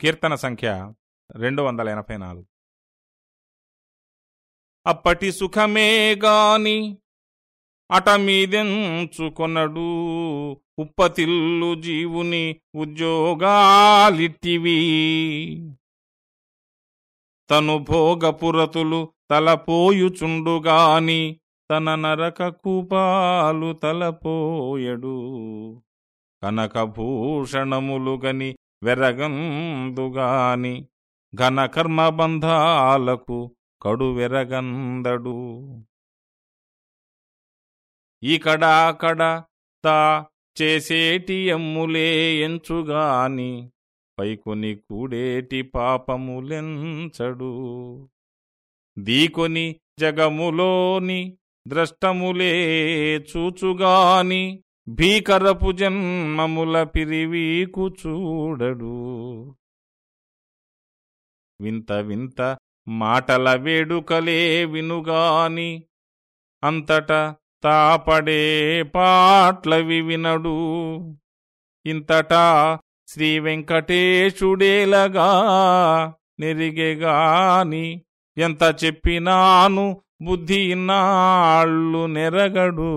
కీర్తన సంఖ్య రెండు వందల ఎనభై నాలుగు. అప్పటి సుఖమే గాని అటమీదెంచుకొనడు ఉప్పతిల్లు జీవుని ఉద్యోగాలిట్టివి. తను భోగపురతులు తలపోయుచుండుగాని తన నరక కూపాలు తలపోయడు. కనకభూషణములుగని వెరగందుగాని ఘనకర్మబంధాలకు కడువెరగందడు. ఇకడాకడ తా చేసేటి ఎమ్ములే ఎంచుగాని పైకొని కూడేటి పాపములెంచడు. దీకొని జగములోని ద్రష్టములే చూచుగాని భీకరపు జన్మముల పిరివీకు చూడడు. వింత వింత మాటల వేడుకలే వినుగాని అంతట తాపడే పాట్లవి వినడు. ఇంతటా శ్రీ వెంకటేశుడేలగా నెరిగెగాని ఎంత చెప్పినాను బుద్ధి ఇన్నాళ్ళు నెరగడు.